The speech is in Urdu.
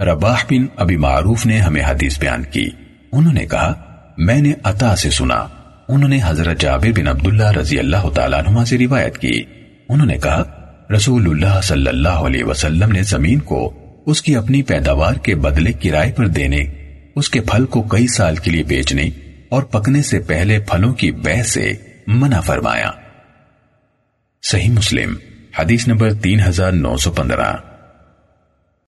رباح بن ابی معروف نے ہمیں حدیث بیان کی۔ انہوں نے کہا، میں نے عطا سے سنا۔ انہوں نے حضرت جابر بن عبداللہ رضی اللہ تعالیٰ عنہ سے روایت کی۔ انہوں نے کہا رسول اللہ صلی اللہ علیہ وسلم نے زمین کو اس کی اپنی پیداوار کے بدلے کرائے پر دینے، اس کے پھل کو کئی سال کے لیے بیچنے اور پکنے سے پہلے پھلوں کی بہ سے منع فرمایا۔ صحیح مسلم، حدیث نمبر تین ہزار نو سو پندرہ۔